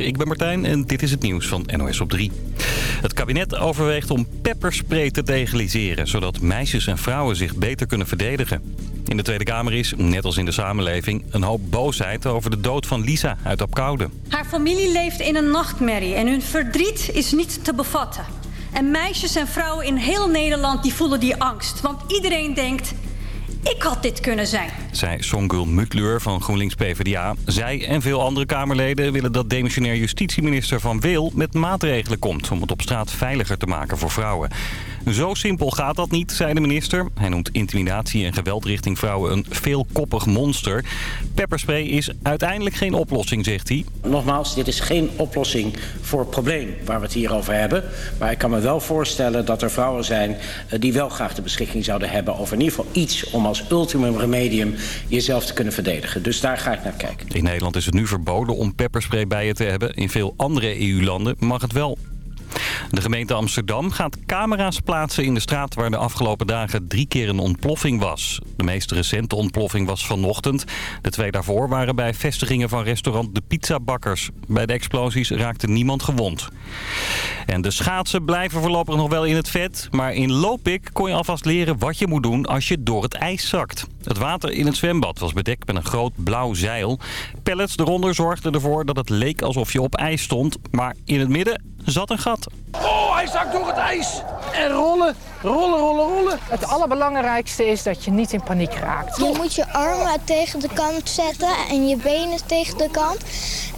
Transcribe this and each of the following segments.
ik ben Martijn en dit is het nieuws van NOS op 3. Het kabinet overweegt om pepperspray te legaliseren... zodat meisjes en vrouwen zich beter kunnen verdedigen. In de Tweede Kamer is, net als in de samenleving... een hoop boosheid over de dood van Lisa uit Apkoude. Haar familie leeft in een nachtmerrie en hun verdriet is niet te bevatten. En meisjes en vrouwen in heel Nederland die voelen die angst. Want iedereen denkt, ik had dit kunnen zijn. Zij Songul Mutlur van GroenLinks PvdA. Zij en veel andere Kamerleden willen dat demissionair justitieminister Van Wil met maatregelen komt... om het op straat veiliger te maken voor vrouwen. Zo simpel gaat dat niet, zei de minister. Hij noemt intimidatie en geweld richting vrouwen een veelkoppig monster. Pepperspray is uiteindelijk geen oplossing, zegt hij. Nogmaals, dit is geen oplossing voor het probleem waar we het hier over hebben. Maar ik kan me wel voorstellen dat er vrouwen zijn eh, die wel graag de beschikking zouden hebben... over in ieder geval iets om als ultimum remedium jezelf te kunnen verdedigen. Dus daar ga ik naar kijken. In Nederland is het nu verboden om pepperspray bij je te hebben. In veel andere EU-landen mag het wel. De gemeente Amsterdam gaat camera's plaatsen in de straat waar de afgelopen dagen drie keer een ontploffing was. De meest recente ontploffing was vanochtend. De twee daarvoor waren bij vestigingen van restaurant De Pizzabakkers. Bij de explosies raakte niemand gewond. En de schaatsen blijven voorlopig nog wel in het vet. Maar in Lopik kon je alvast leren wat je moet doen als je door het ijs zakt. Het water in het zwembad was bedekt met een groot blauw zeil. Pellets eronder zorgden ervoor dat het leek alsof je op ijs stond. Maar in het midden zat een gat. Oh, hij zakt door het ijs. En rollen, rollen, rollen, rollen. Het allerbelangrijkste is dat je niet in paniek raakt. Je moet je armen tegen de kant zetten en je benen tegen de kant.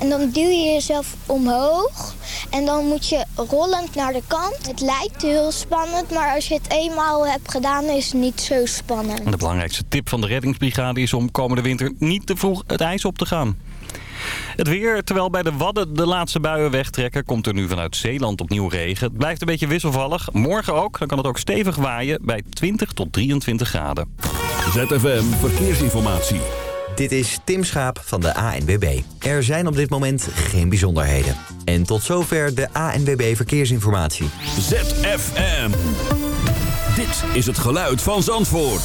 En dan duw je jezelf omhoog. En dan moet je rollend naar de kant. Het lijkt heel spannend, maar als je het eenmaal hebt gedaan is het niet zo spannend. De belangrijkste tip van de reddingsbrigade is om komende winter niet te vroeg het ijs op te gaan. Het weer, terwijl bij de Wadden de laatste buien wegtrekken... komt er nu vanuit Zeeland opnieuw regen. Het blijft een beetje wisselvallig. Morgen ook, dan kan het ook stevig waaien bij 20 tot 23 graden. ZFM Verkeersinformatie. Dit is Tim Schaap van de ANWB. Er zijn op dit moment geen bijzonderheden. En tot zover de ANWB Verkeersinformatie. ZFM. Dit is het geluid van Zandvoort.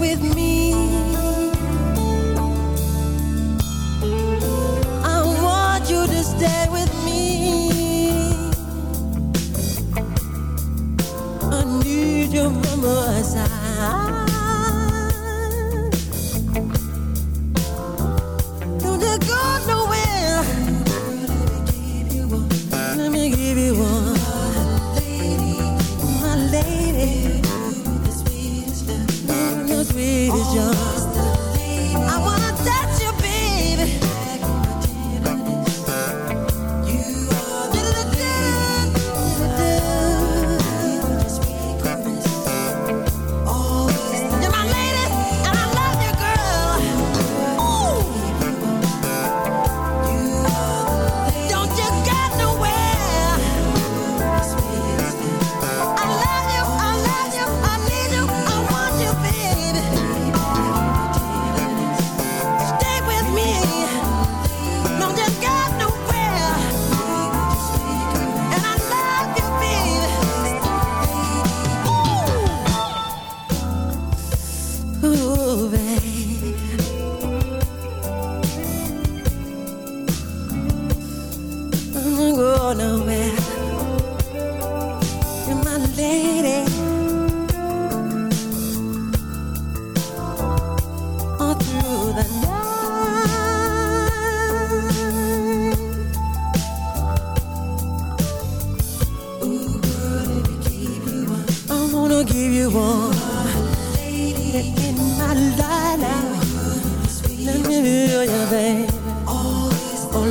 with me. I want you to stay with me. I need you by my side.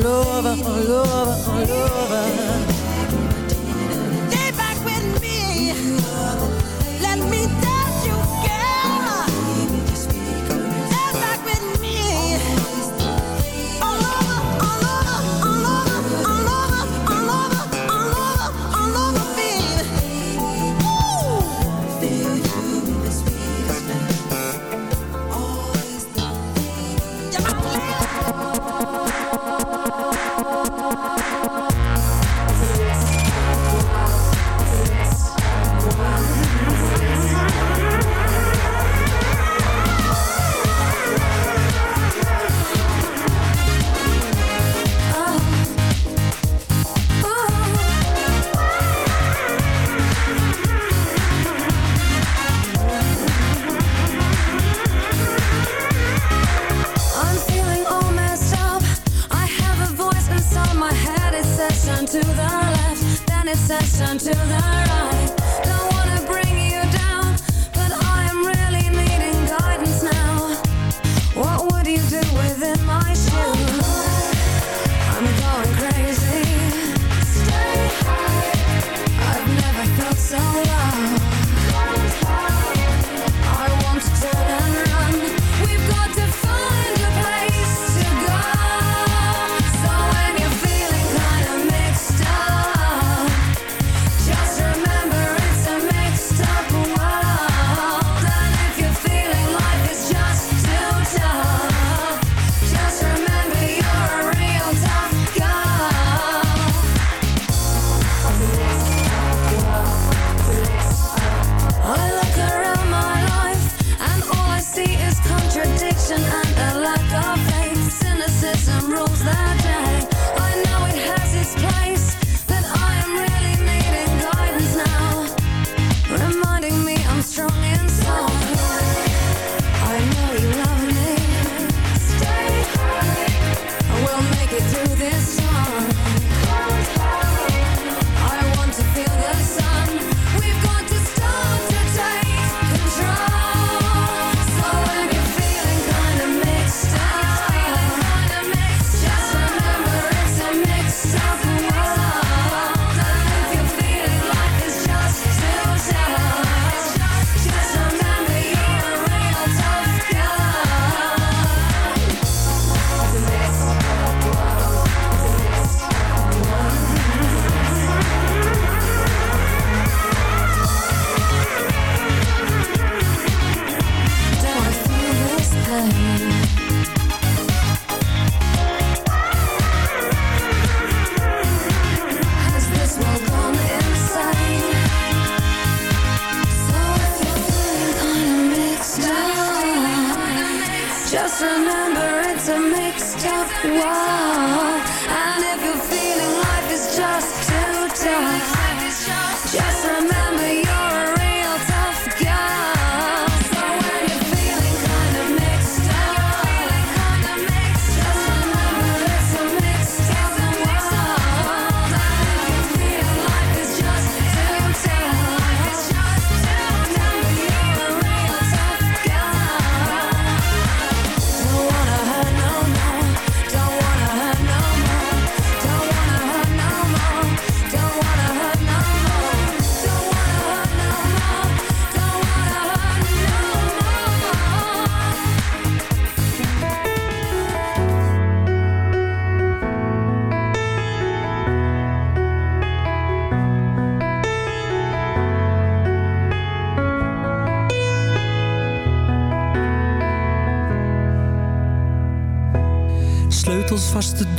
all over, all over, all over. and I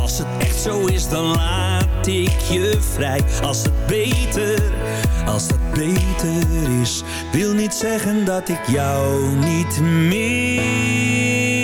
als het echt zo is, dan laat ik je vrij. Als het beter, als het beter is Wil niet zeggen dat ik jou niet meer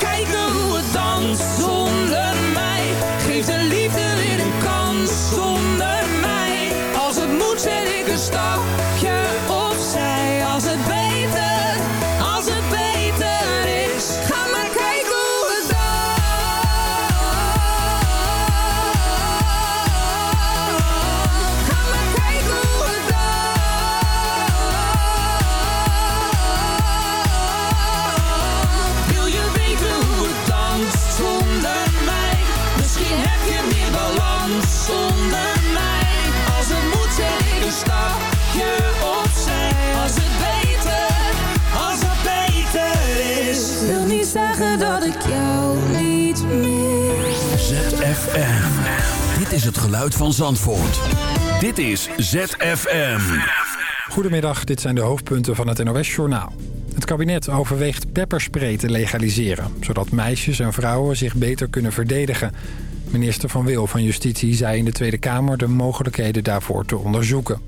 is het geluid van Zandvoort. Dit is ZFM. Goedemiddag, dit zijn de hoofdpunten van het NOS-journaal. Het kabinet overweegt pepperspray te legaliseren... zodat meisjes en vrouwen zich beter kunnen verdedigen. Minister Van Wil van Justitie zei in de Tweede Kamer... de mogelijkheden daarvoor te onderzoeken.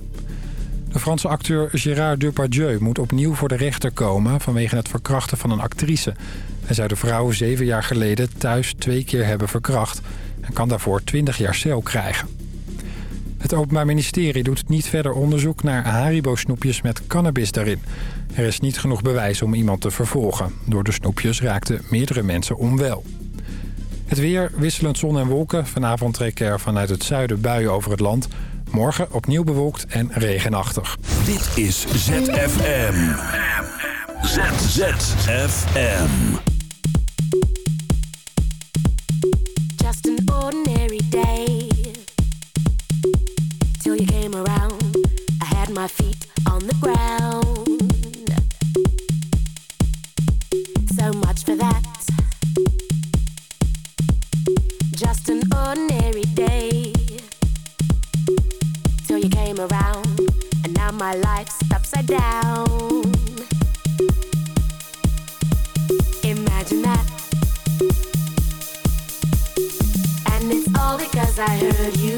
De Franse acteur Gérard Depardieu moet opnieuw voor de rechter komen... vanwege het verkrachten van een actrice. Hij zou de vrouw zeven jaar geleden thuis twee keer hebben verkracht en kan daarvoor 20 jaar cel krijgen. Het Openbaar Ministerie doet niet verder onderzoek naar Haribo-snoepjes met cannabis daarin. Er is niet genoeg bewijs om iemand te vervolgen. Door de snoepjes raakten meerdere mensen onwel. Het weer, wisselend zon en wolken. Vanavond trekken er vanuit het zuiden buien over het land. Morgen opnieuw bewolkt en regenachtig. Dit is ZFM. ZZFM. Till you came around, I had my feet on the ground. So much for that. Just an ordinary day. Till you came around, and now my life's upside down. Imagine that. And it's all because I heard you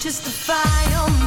Just the fire.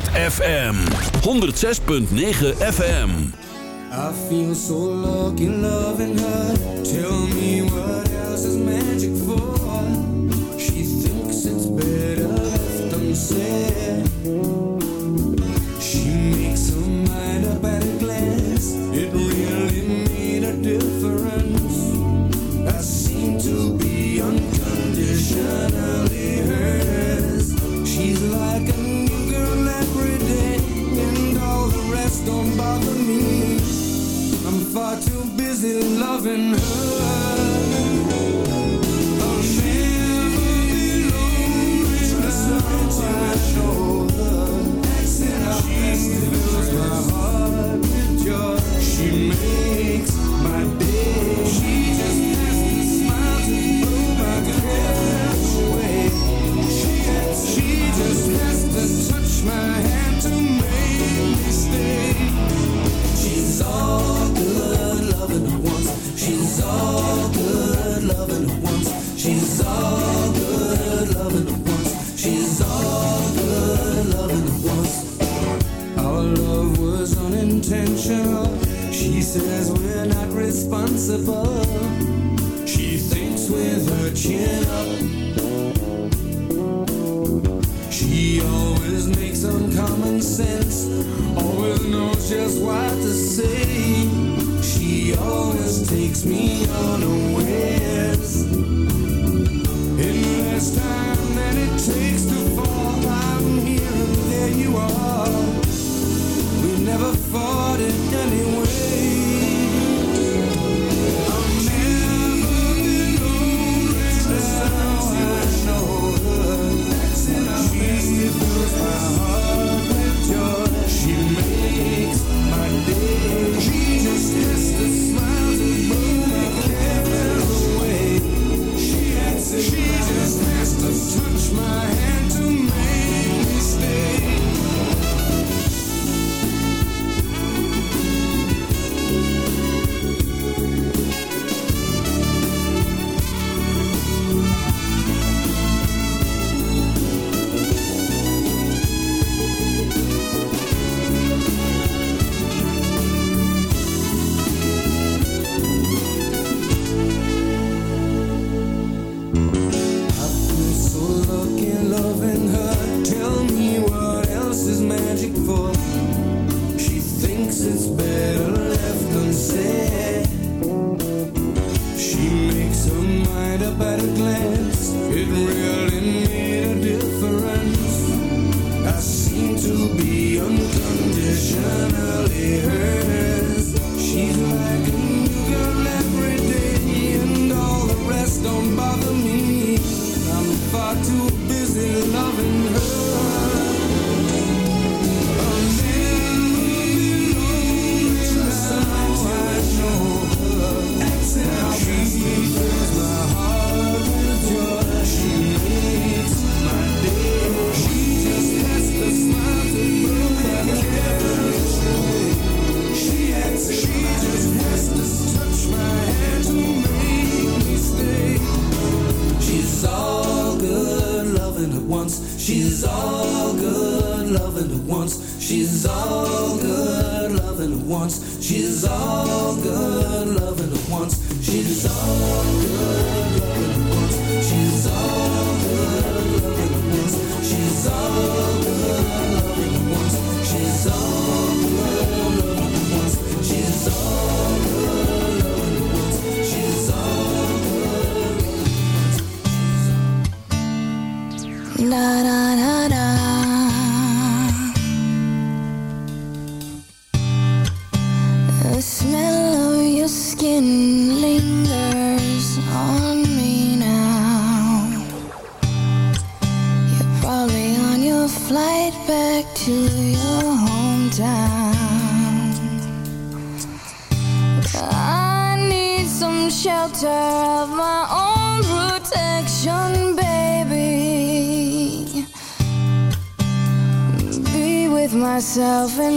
FM 106.9 FM. I feel so lucky loving her. Tell me what else is magic for. loving, her. Na na.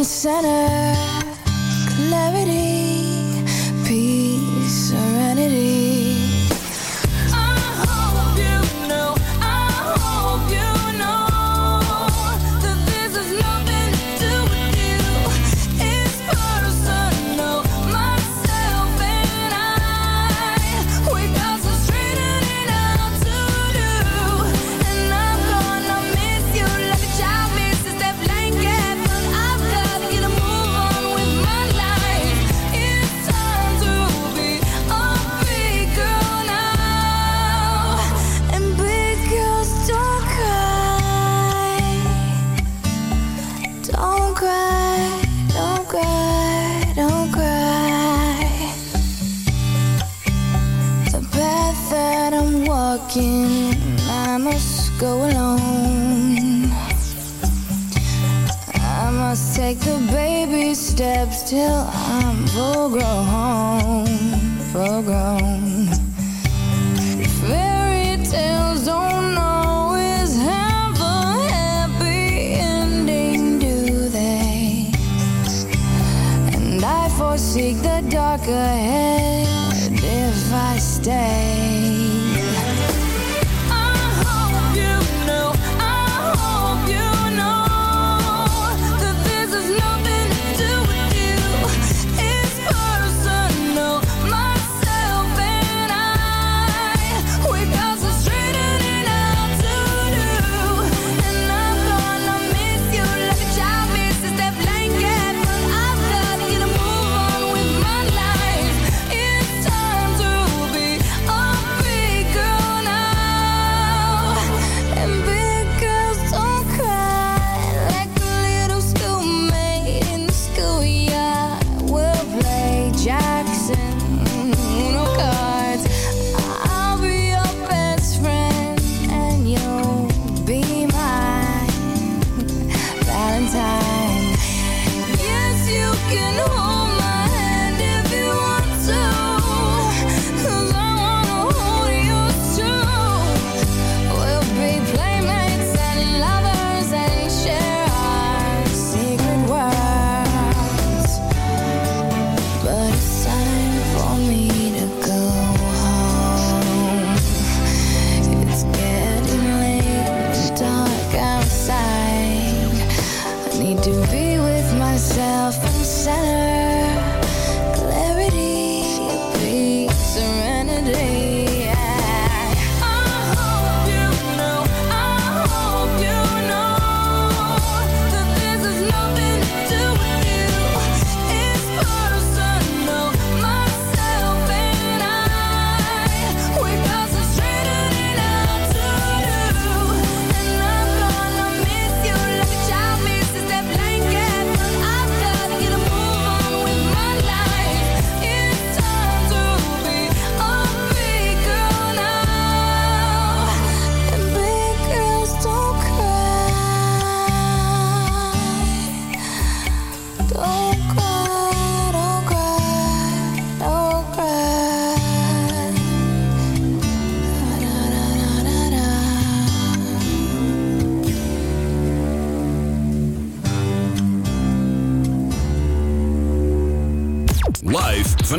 center. forsake the dark ahead if I stay.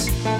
Peace.